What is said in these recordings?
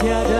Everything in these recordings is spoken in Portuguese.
tiada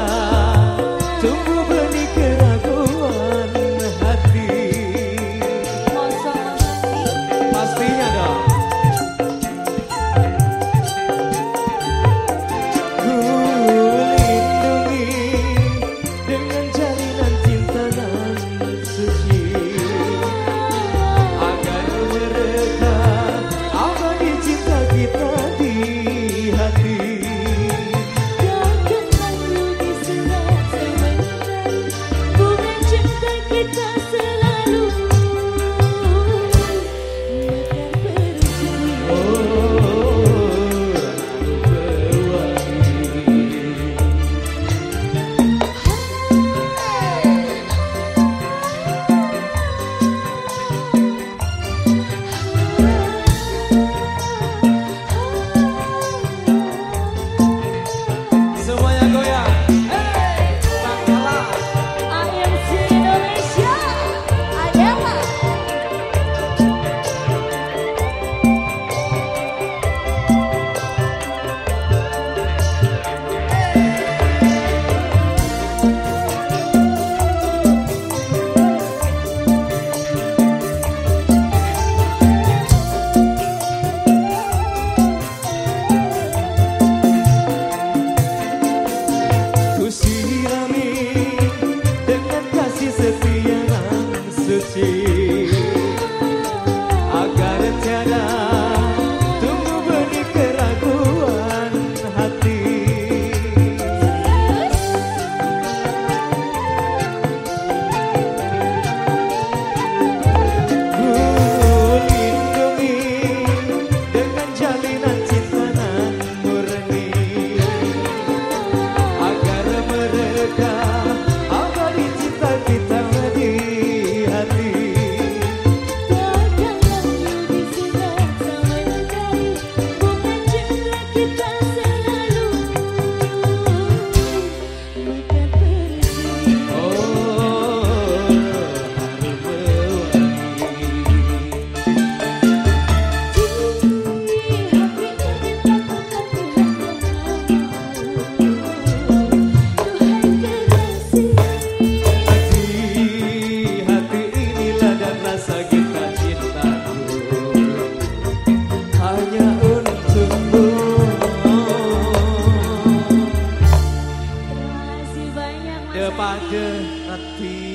pagã a ti.